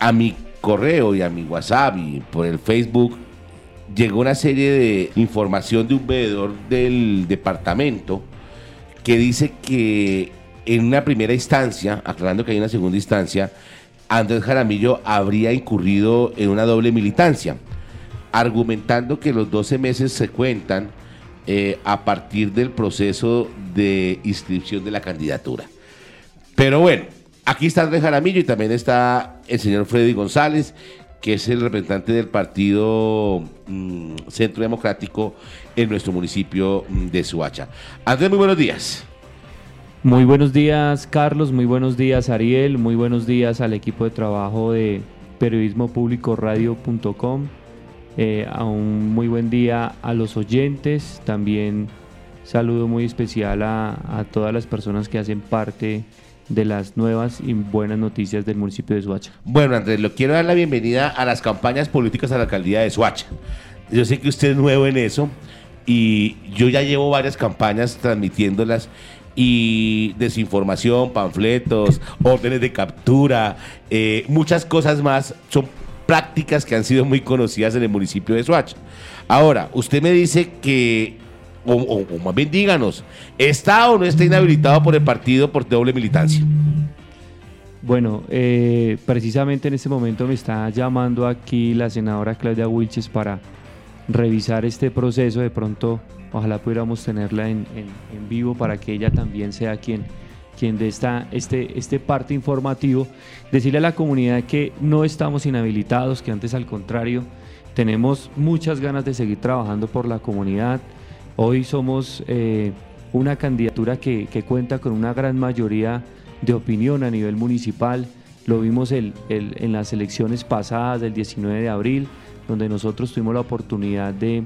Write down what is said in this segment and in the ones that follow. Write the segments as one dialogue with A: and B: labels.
A: a mi correo y a mi WhatsApp y por el Facebook llegó una serie de información de un veedor del departamento que dice que en una primera instancia, aclarando que hay una segunda instancia, Andrés Jaramillo habría incurrido en una doble militancia, argumentando que los 12 meses se cuentan eh, a partir del proceso de inscripción de la candidatura. Pero bueno, aquí está Andrés Jaramillo y también está el señor Freddy González, que es el representante del partido mm, Centro Democrático en nuestro municipio mm, de Suacha. Andrés, muy buenos días.
B: Muy buenos días, Carlos. Muy buenos días, Ariel. Muy buenos días al equipo de trabajo de periodismo público radio.com. Eh, a un muy buen día a los oyentes. También saludo muy especial a, todas las personas que hacen parte las nuevas y buenas noticias del municipio de Suacha.
A: Bueno, Andrés, lo quiero dar la bienvenida a las campañas políticas a la alcaldía de Suacha. Yo sé que usted es nuevo en eso y yo ya llevo varias campañas transmitiéndolas y desinformación, panfletos, órdenes de captura, eh, muchas cosas más son prácticas que han sido muy conocidas en el municipio de Suacha. Ahora, usted me dice que o, más bien díganos, ¿está o no está inhabilitado por el partido por doble militancia?
B: Bueno, eh, precisamente en este momento me está llamando aquí la senadora Claudia Wilches para revisar este proceso. De pronto, ojalá pudiéramos tenerla en, vivo para que ella también sea quien, quien de esta, este, este parte informativo. Decirle a la comunidad que no estamos inhabilitados, que antes al contrario, tenemos muchas ganas de seguir trabajando por la comunidad Hoy somos eh, una candidatura que, cuenta con una gran mayoría de opinión a nivel municipal. Lo vimos en las elecciones pasadas del 19 de abril, donde nosotros tuvimos la oportunidad de,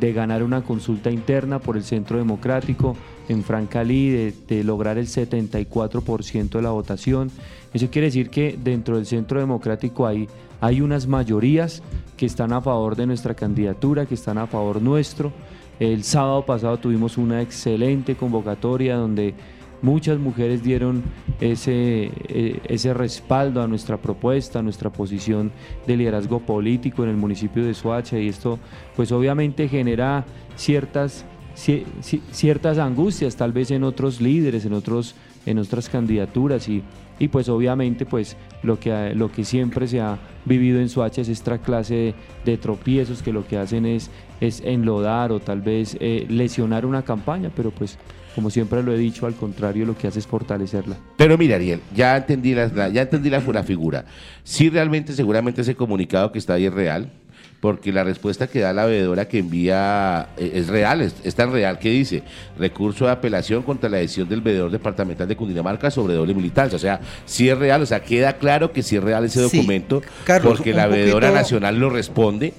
B: ganar una consulta interna por el Centro Democrático en Francalí, de, de lograr el 74% de la votación. Eso quiere decir que dentro del Centro Democrático hay, hay unas mayorías que están a favor de nuestra candidatura, que están a favor nuestro. El sábado pasado tuvimos una excelente convocatoria donde muchas mujeres dieron ese, eh, ese respaldo a nuestra propuesta, a nuestra posición de liderazgo político en el municipio de Soacha. Y esto pues obviamente genera ciertas, ciertas angustias tal vez en otros líderes, en, otros, en otras candidaturas y, y pues obviamente pues lo que, lo que siempre se ha vivido en Soacha es esta clase de tropiezos que lo que hacen es es enlodar o tal vez eh, lesionar una campaña, pero pues como siempre lo he dicho, al contrario, lo que hace es fortalecerla.
A: Pero mira, Ariel, ya entendí la, ya entendí la, la figura. Sí, realmente, seguramente ese comunicado que está ahí es real porque la respuesta que da la veedora que envía eh, es real, es, tan real que dice recurso de apelación contra la decisión del veedor departamental de Cundinamarca sobre doble militancia. O sea, sí es real, o sea, queda claro que sí es real ese documento porque la veedora nacional lo responde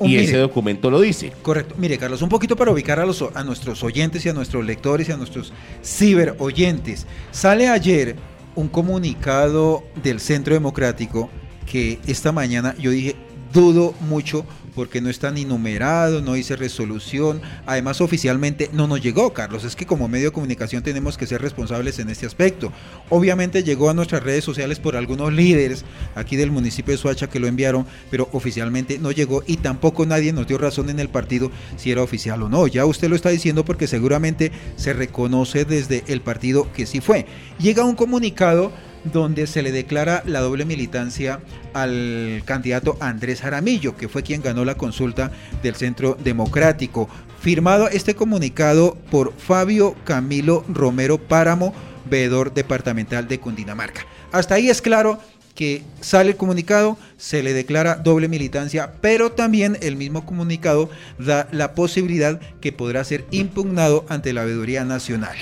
A: y ese documento lo dice.
C: Correcto. Mire, Carlos, un poquito para ubicar a, los, a nuestros oyentes y a nuestros lectores y a nuestros ciber oyentes. Sale ayer un comunicado del Centro Democrático que esta mañana yo dije, dudo mucho porque no está ni numerado, no dice resolución. Además, oficialmente no nos llegó, Carlos. Es que como medio de comunicación tenemos que ser responsables en este aspecto. Obviamente llegó a nuestras redes sociales por algunos líderes aquí del municipio de Suacha que lo enviaron, pero oficialmente no llegó y tampoco nadie nos dio razón en el partido si era oficial o no. Ya usted lo está diciendo porque seguramente se reconoce desde el partido que sí fue. Llega un comunicado donde se le declara la doble militancia al candidato Andrés Jaramillo, que fue quien ganó la consulta del Centro Democrático. Firmado este comunicado por Fabio Camilo Romero Páramo, veedor departamental de Cundinamarca. Hasta ahí es claro que sale el comunicado, se le declara doble militancia, pero también el mismo comunicado da la posibilidad que podrá ser impugnado ante la veeduría nacional.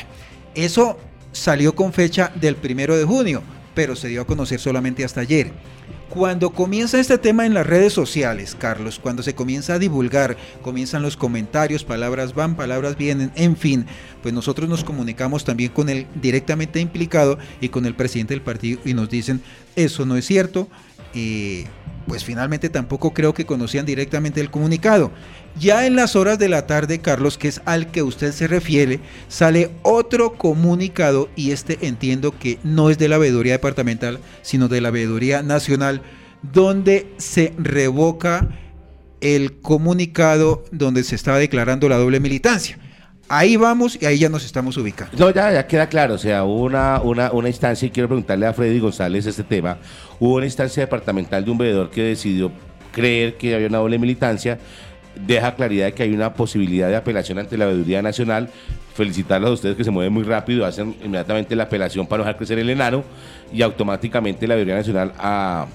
C: Eso salió con fecha del primero de junio, pero se dio a conocer solamente hasta ayer. Cuando comienza este tema en las redes sociales, Carlos, cuando se comienza a divulgar, comienzan los comentarios, palabras van, palabras vienen, en fin, pues nosotros nos comunicamos también con el directamente implicado y con el presidente del partido y nos dicen, eso no es cierto, pues finalmente tampoco creo que conocían directamente el comunicado. Ya en las horas de la tarde, Carlos, que es al que usted se refiere, sale otro comunicado y este entiendo que no es de la veeduría departamental, sino de la veeduría nacional, donde se revoca el comunicado donde se estaba declarando la doble militancia. Ahí vamos y ahí ya nos estamos ubicando.
A: No, ya, ya queda claro. O sea, hubo una, una, una instancia, y quiero preguntarle a Freddy González este tema. Hubo una instancia departamental de un veedor que decidió creer que había una doble militancia deja claridad de que hay una posibilidad de apelación ante la Veeduría Nacional. Felicitarlos a ustedes que se mueven muy rápido, hacen inmediatamente la apelación para dejar crecer el enano y automáticamente la Veeduría Nacional,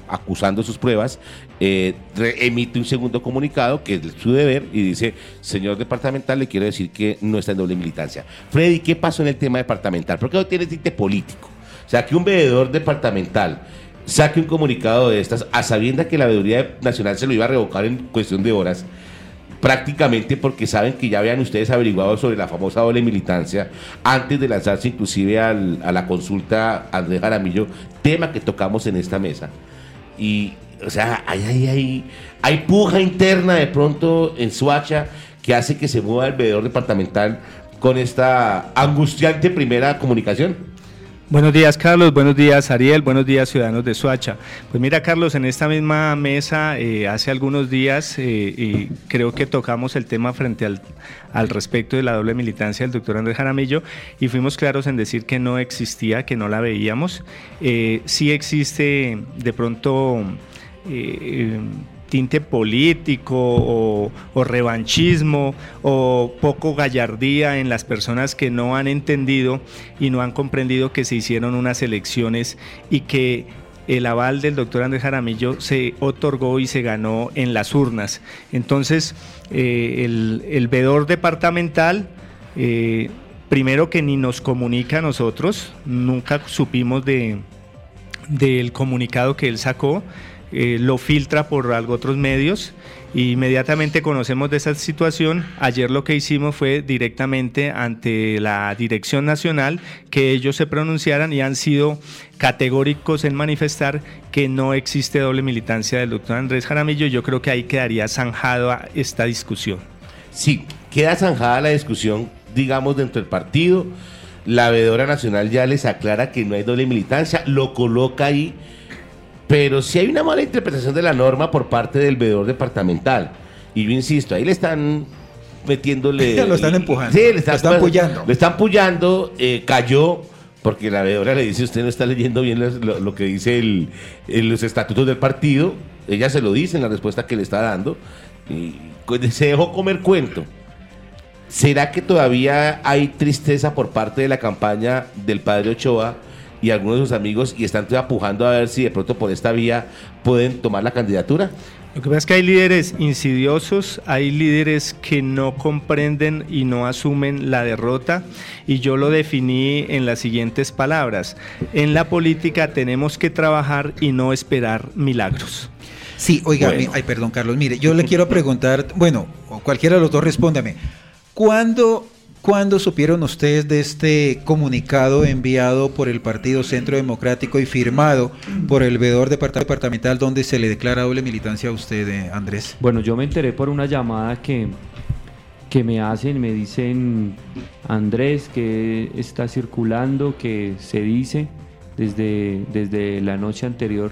A: acusando sus pruebas, eh, emite un segundo comunicado que es su deber y dice, señor departamental, le quiero decir que no está en doble militancia. Freddy, ¿qué pasó en el tema departamental? ¿Por qué no tiene tinte político? O sea, que un veedor departamental saque un comunicado de estas a sabienda que la Veeduría Nacional se lo iba a revocar en cuestión de horas prácticamente porque saben que ya habían ustedes averiguado sobre la famosa doble militancia antes de lanzarse inclusive a la consulta Andrés Jaramillo, tema que tocamos en esta mesa. Y, o sea, hay, hay, hay, hay puja interna de pronto en Suacha que hace que se mueva el veedor departamental con esta angustiante primera comunicación.
D: Buenos días, Carlos. Buenos días, Ariel. Buenos días, ciudadanos de Suacha. Pues mira, Carlos, en esta misma mesa eh, hace algunos días eh, creo que tocamos el tema frente al, al, respecto de la doble militancia del doctor Andrés Jaramillo y fuimos claros en decir que no existía, que no la veíamos. Eh, sí existe de pronto tinte político o, revanchismo o poco gallardía en las personas que no han entendido y no han comprendido que se hicieron unas elecciones y que el aval del doctor Andrés Jaramillo se otorgó y se ganó en las urnas. Entonces, eh, el, el, vedor departamental, eh, primero que ni nos comunica a nosotros, nunca supimos de, del comunicado que él sacó, eh, lo filtra por algo otros medios. E inmediatamente conocemos de esa situación. Ayer lo que hicimos fue directamente ante la Dirección Nacional que ellos se pronunciaran y han sido categóricos en manifestar que no existe doble militancia del doctor Andrés Jaramillo. Yo creo que ahí quedaría zanjada esta discusión.
A: Sí, queda zanjada la discusión, digamos, dentro del partido. La veedora nacional ya les aclara que no hay doble militancia, lo coloca ahí pero si hay una mala interpretación de la norma por parte del veedor departamental. Y yo insisto, ahí le están metiéndole.
C: lo están empujando.
A: Sí, le están, lo están Le están puyando, eh, cayó, porque la veedora le dice: Usted no está leyendo bien lo, que dice el, los estatutos del partido. Ella se lo dice en la respuesta que le está dando. Y se dejó comer cuento. ¿Será que todavía hay tristeza por parte de la campaña del padre Ochoa? Y algunos de sus amigos y están apujando a ver si de pronto por esta vía pueden tomar la candidatura?
D: Lo que pasa es que hay líderes insidiosos, hay líderes que no comprenden y no asumen la derrota y yo lo definí en las siguientes palabras. En la política tenemos que trabajar y no esperar milagros.
C: Sí, oiga, ay, perdón Carlos, mire, yo le quiero preguntar, bueno, cualquiera de los dos respóndame. ¿Cuándo ¿Cuándo supieron ustedes de este comunicado enviado por el Partido Centro Democrático y firmado por el veedor departamental donde se le declara doble militancia a usted, eh, Andrés?
B: Bueno, yo me enteré por una llamada que, que me hacen, me dicen, Andrés, que está circulando, que se dice desde, desde la noche anterior,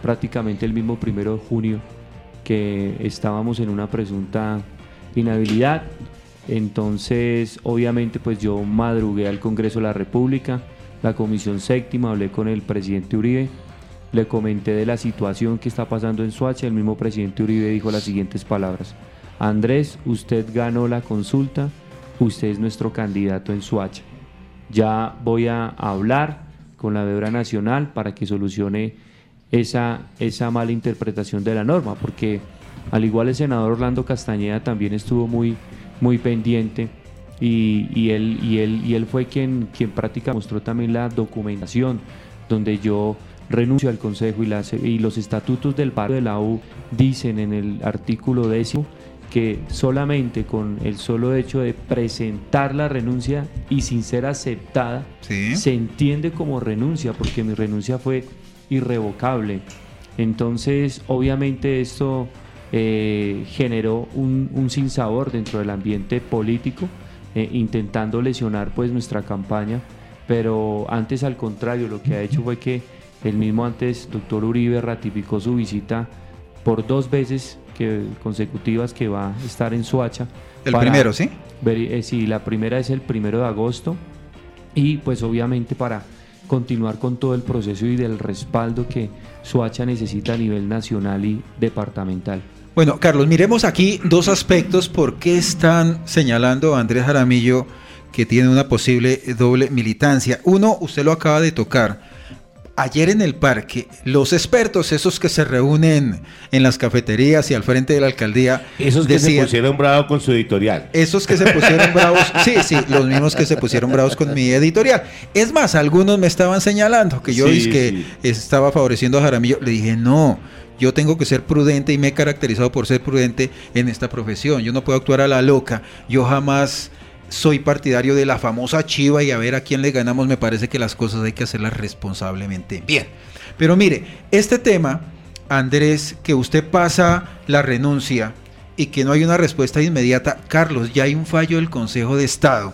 B: prácticamente el mismo primero de junio, que estábamos en una presunta inhabilidad entonces, obviamente, pues yo madrugué al Congreso de la República, la Comisión Séptima, hablé con el presidente Uribe, le comenté de la situación que está pasando en Suacha, el mismo presidente Uribe dijo las siguientes palabras. Andrés, usted ganó la consulta, usted es nuestro candidato en Suacha. Ya voy a hablar con la deuda nacional para que solucione esa, esa mala interpretación de la norma, porque al igual el senador Orlando Castañeda también estuvo muy muy pendiente y, él, y, él, y él fue quien, quien prácticamente mostró también la documentación donde yo renuncio al Consejo y, las, y los estatutos del paro de la U dicen en el artículo décimo que solamente con el solo hecho de presentar la renuncia y sin ser aceptada se entiende como renuncia porque mi renuncia fue irrevocable. Entonces, obviamente esto eh, generó un, un, sinsabor dentro del ambiente político, eh, intentando lesionar pues nuestra campaña, pero antes al contrario, lo que ha hecho fue que el mismo antes, doctor Uribe, ratificó su visita por dos veces que, consecutivas que va a estar en Suacha.
C: El primero, ¿sí?
B: Eh, sí, la primera es el primero de agosto y pues obviamente para continuar con todo el proceso y del respaldo que Suacha necesita a nivel nacional y departamental.
C: Bueno, Carlos, miremos aquí dos aspectos. ¿Por qué están señalando a Andrés Jaramillo que tiene una posible doble militancia? Uno, usted lo acaba de tocar ayer en el parque, los expertos, esos que se reúnen en las cafeterías y al frente de la alcaldía.
A: Esos que se pusieron bravos con su editorial.
C: Esos que se pusieron bravos, sí, sí, los mismos que se pusieron bravos con mi editorial. Es más, algunos me estaban señalando que yo dije que estaba favoreciendo a Jaramillo. Le dije, no. Yo tengo que ser prudente y me he caracterizado por ser prudente en esta profesión. Yo no puedo actuar a la loca. Yo jamás soy partidario de la famosa chiva y a ver a quién le ganamos, me parece que las cosas hay que hacerlas responsablemente bien. Pero mire, este tema, Andrés, que usted pasa la renuncia y que no hay una respuesta inmediata, Carlos, ya hay un fallo del Consejo de Estado.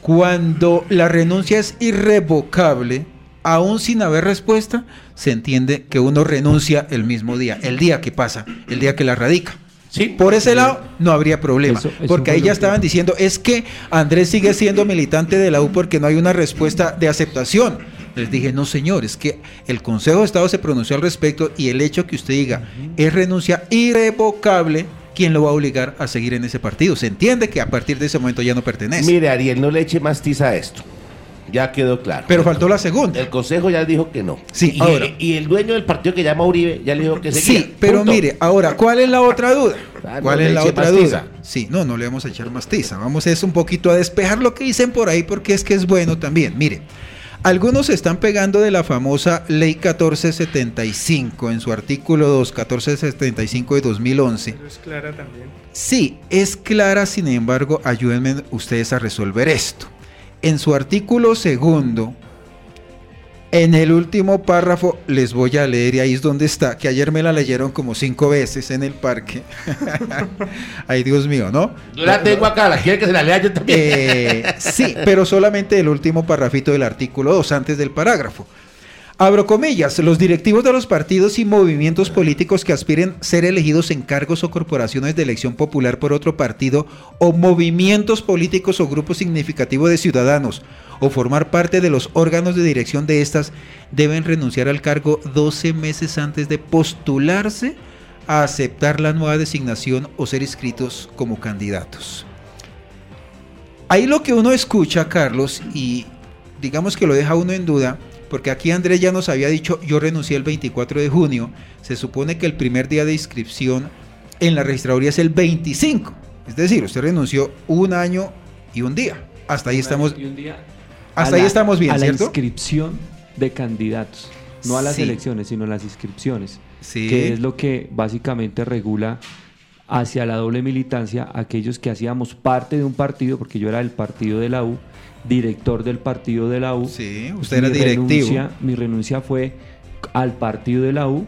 C: Cuando la renuncia es irrevocable, aún sin haber respuesta, se entiende que uno renuncia el mismo día, el día que pasa, el día que la radica. Sí, por ese lado no habría problema, porque ahí ya estaban diciendo, es que Andrés sigue siendo militante de la U porque no hay una respuesta de aceptación. Les dije, no señor, es que el Consejo de Estado se pronunció al respecto y el hecho que usted diga es renuncia irrevocable, ¿quién lo va a obligar a seguir en ese partido? Se entiende que a partir de ese momento ya no pertenece.
A: Mire, Ariel, no le eche más tiza a esto. Ya quedó claro.
C: Pero faltó la segunda.
A: El consejo ya dijo que no.
C: Sí,
A: y, ahora. Y el dueño del partido que llama Uribe ya le dijo que
C: seguía. Sí, pero mire, ahora, ¿cuál es la otra duda? Ah, ¿Cuál es la otra duda? Sí, no, no le vamos a echar más tiza. Vamos es un poquito a despejar lo que dicen por ahí porque es que es bueno también. Mire, algunos se están pegando de la famosa Ley 1475 en su artículo 2, 1475 de 2011.
D: Pero es clara también.
C: Sí, es clara, sin embargo, ayúdenme ustedes a resolver esto en su artículo segundo, en el último párrafo, les voy a leer y ahí es donde está, que ayer me la leyeron como cinco veces en el parque. Ay, Dios mío, ¿no?
A: Yo la tengo acá, la quiere que se la lea yo también.
C: Eh, sí, pero solamente el último párrafito del artículo 2, antes del parágrafo. Abro comillas, los directivos de los partidos y movimientos políticos que aspiren ser elegidos en cargos o corporaciones de elección popular por otro partido o movimientos políticos o grupos significativos de ciudadanos o formar parte de los órganos de dirección de estas deben renunciar al cargo 12 meses antes de postularse a aceptar la nueva designación o ser inscritos como candidatos. Ahí lo que uno escucha, Carlos, y digamos que lo deja uno en duda, porque aquí Andrés ya nos había dicho, yo renuncié el 24 de junio, se supone que el primer día de inscripción en la registraduría es el 25, es decir, usted renunció un año y un día. Hasta ahí estamos. hasta ahí estamos bien,
B: a
C: ¿cierto?
B: la inscripción de candidatos, no a las elecciones, sino a las inscripciones, que es lo que básicamente regula hacia la doble militancia aquellos que hacíamos parte de un partido, porque yo era del partido de la U, director del partido de la U.
C: Sí, usted era directivo.
B: mi renuncia fue al partido de la U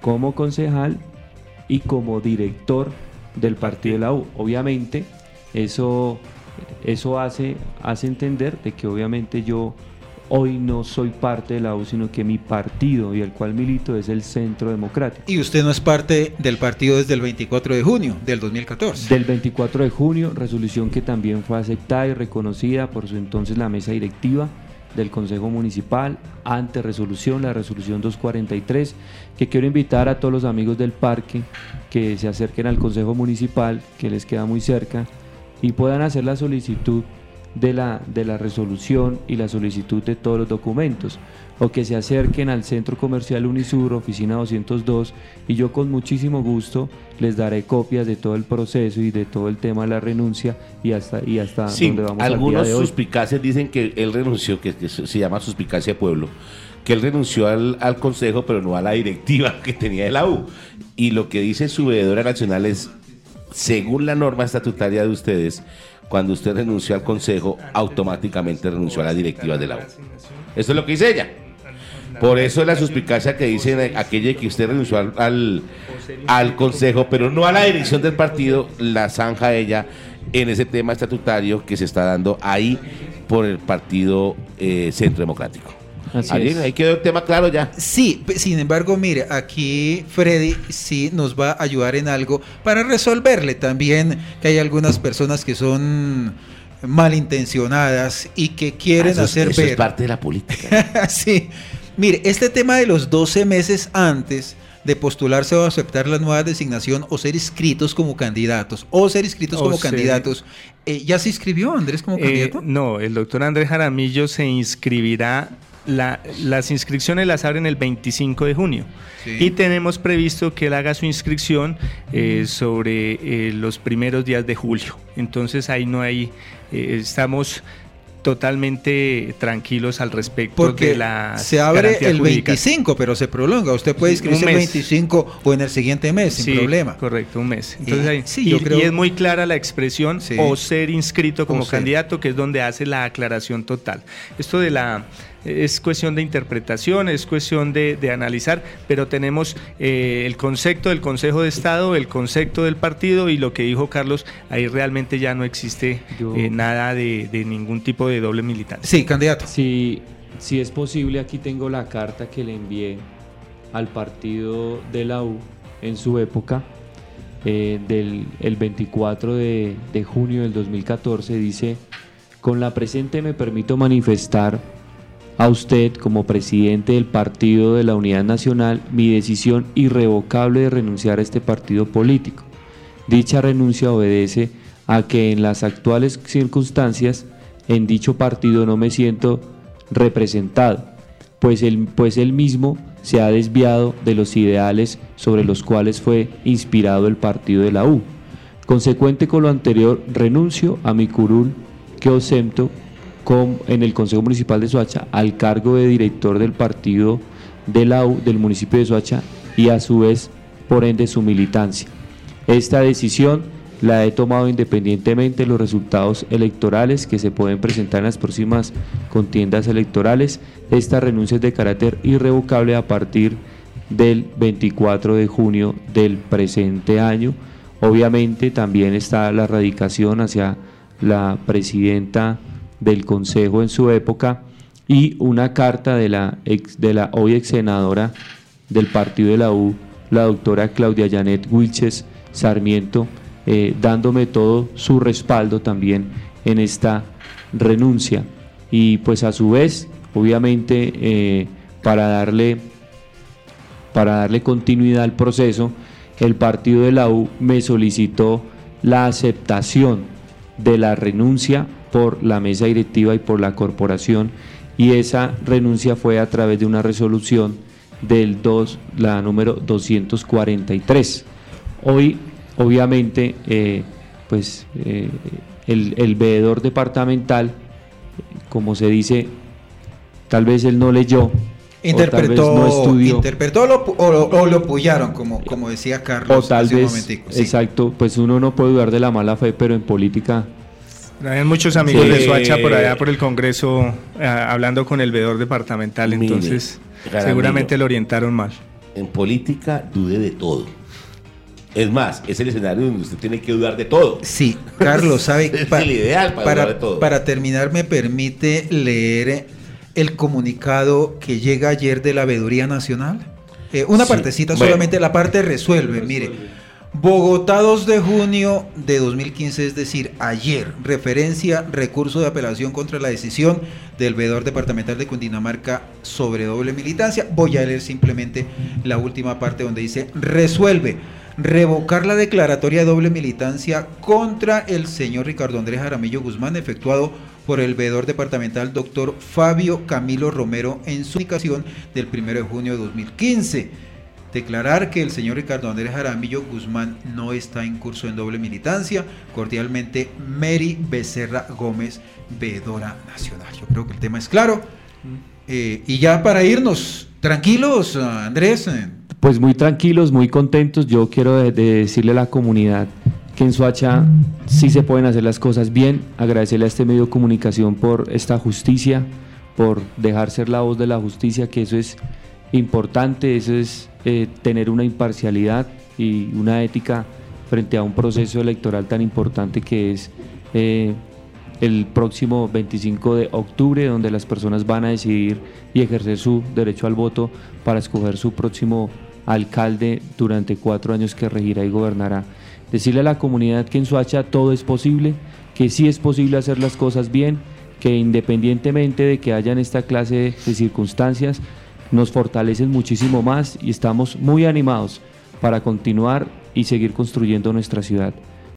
B: como concejal y como director del partido de la U. Obviamente, eso, eso hace, hace entender de que obviamente yo hoy no soy parte de la U, sino que mi partido y el cual milito es el Centro Democrático.
C: Y usted no es parte del partido desde el 24 de junio del 2014.
B: Del 24 de junio, resolución que también fue aceptada y reconocida por su entonces la mesa directiva del Consejo Municipal ante resolución, la resolución 243, que quiero invitar a todos los amigos del parque que se acerquen al Consejo Municipal, que les queda muy cerca, y puedan hacer la solicitud de la, de la resolución y la solicitud de todos los documentos o que se acerquen al Centro Comercial Unisur, oficina 202, y yo con muchísimo gusto les daré copias de todo el proceso y de todo el tema de la renuncia y hasta, y hasta
A: donde vamos algunos al día de hoy. suspicacias dicen que él renunció, que, se llama suspicacia pueblo, que él renunció al, al, consejo, pero no a la directiva que tenía de la U. Y lo que dice su veedora nacional es, según la norma estatutaria de ustedes, cuando usted renunció al consejo, automáticamente renunció a la directiva de la U. Eso es lo que dice ella. Por eso es la suspicacia que dicen aquella que usted renunció al, al, consejo, pero no a la dirección del partido, la zanja ella en ese tema estatutario que se está dando ahí por el partido eh, Centro Democrático.
B: Así
A: Ahí,
B: es.
A: ahí quedó el tema claro ya.
C: Sí, sin embargo, mire, aquí Freddy sí nos va a ayudar en algo para resolverle también que hay algunas personas que son malintencionadas y que quieren
A: Eso es-
C: hacer
A: eso
C: ver.
A: es parte de la política.
C: sí. Mire, este tema de los 12 meses antes de postularse o aceptar la nueva designación o ser inscritos como candidatos o ser inscritos
D: O
C: como
D: ser-
C: candidatos, eh, ¿ya se inscribió Andrés como
D: Eh,
C: candidato?
D: no, el doctor Andrés Jaramillo se inscribirá. La- las inscripciones las abren el 25 de junio
C: Sí.
D: y tenemos previsto que él haga su inscripción eh, sobre eh, los primeros días de julio. Entonces ahí no hay, eh, estamos totalmente tranquilos al respecto
C: Porque
D: de la
C: se abre el 25, pero se prolonga. Usted puede inscribirse el
D: mes.
C: 25 o en el siguiente mes, sin
D: Sí,
C: problema.
D: Correcto, un mes. Entonces,
C: Y-
D: ahí-
C: sí,
D: y,
C: yo creo-
D: y es muy clara la expresión
C: Sí.
D: o ser inscrito como
C: ser.
D: candidato, que es donde hace la aclaración total. Esto de la es cuestión de interpretación, es cuestión de, de analizar, pero tenemos eh, el concepto del Consejo de Estado, el concepto del partido y lo que dijo Carlos, ahí realmente ya no existe
B: Yo-
D: eh, nada de, de ningún tipo de doble militancia.
C: Sí, candidato.
B: Si, si es posible, aquí tengo la carta que le envié al partido de la U en su época, eh, del el 24 de, de junio del 2014, dice, con la presente me permito manifestar a usted como presidente del Partido de la Unidad Nacional mi decisión irrevocable de renunciar a este partido político. Dicha renuncia obedece a que en las actuales circunstancias en dicho partido no me siento representado, pues él, pues él mismo se ha desviado de los ideales sobre los cuales fue inspirado el partido de la U. Consecuente con lo anterior, renuncio a mi curul que ostento en el Consejo Municipal de Soacha al cargo de director del partido de la U del municipio de Soacha y a su vez, por ende, su militancia. Esta decisión la he tomado independientemente de los resultados electorales que se pueden presentar en las próximas contiendas electorales. Esta renuncia es de carácter irrevocable a partir del 24 de junio del presente año. Obviamente también está la radicación hacia la presidenta del Consejo en su época y una carta de la, ex- hoy ex senadora del partido de la U, la doctora Claudia Janet Wilches Sarmiento, eh, dándome todo su respaldo también en esta renuncia. Y pues a su vez, obviamente, eh, para darle para darle continuidad al proceso, el partido de la U me solicitó la aceptación de la renuncia por la mesa directiva y por la corporación y esa renuncia fue a través de una resolución del 2, la número 243. Hoy, obviamente, eh, pues eh, el, el veedor departamental, como se dice, tal vez él no leyó,
C: Interpretó,
B: o tal vez no estudió.
C: interpretó lo o, lo- o lo puyaron, como, como decía
B: O
C: Carlos
B: tal
C: hace
B: vez.
C: Sí.
B: exacto, pues uno no puede dudar de la mala fe, pero en política
D: Hay muchos amigos
A: Sí.
D: de Soacha por allá por el Congreso eh, hablando con el veedor departamental,
A: Mire,
D: entonces seguramente lo orientaron mal.
A: En política dude de todo. Es más, es el escenario donde usted tiene que dudar de todo.
C: Sí, Carlos, ¿sabe?
A: Es el ideal para hablar de todo.
C: para terminar, me permite leer el comunicado que llega ayer de la Veeduría Nacional. Eh, una
A: Sí,
C: partecita,
A: bueno.
C: solamente la parte resuelve. Mire, Bogotá 2 de junio de 2015, es decir, ayer, referencia, recurso de apelación contra la decisión del veedor departamental de Cundinamarca sobre doble militancia. Voy a leer simplemente la última parte donde dice, resuelve revocar la declaratoria de doble militancia contra el señor Ricardo Andrés Jaramillo Guzmán, efectuado por el veedor departamental doctor Fabio Camilo Romero en su indicación del 1 de junio de 2015 declarar que el señor Ricardo Andrés Jaramillo Guzmán no está en curso en doble militancia. Cordialmente, Mary Becerra Gómez, veedora nacional. Yo creo que el tema es claro. Eh, y ya para irnos, tranquilos, Andrés.
B: Pues muy tranquilos, muy contentos. Yo quiero de- de decirle a la comunidad que en Soacha sí se pueden hacer las cosas bien. Agradecerle a este medio de comunicación por esta justicia, por dejar ser la voz de la justicia, que eso es importante, eso es eh, tener una imparcialidad y una ética frente a un proceso electoral tan importante que es eh, el próximo 25 de octubre, donde las personas van a decidir y ejercer su derecho al voto para escoger su próximo alcalde durante cuatro años que regirá y gobernará. Decirle a la comunidad que en Soacha todo es posible, que sí es posible hacer las cosas bien, que independientemente de que hayan esta clase de circunstancias, nos fortalecen muchísimo más y estamos muy animados para continuar y seguir construyendo nuestra ciudad.